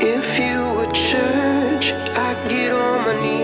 If you were church, I'd get on my knees.